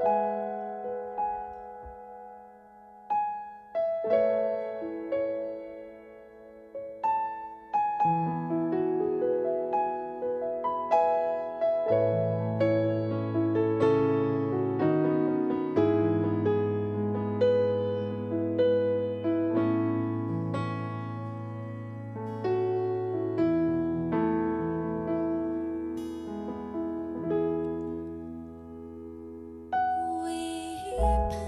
you sleep.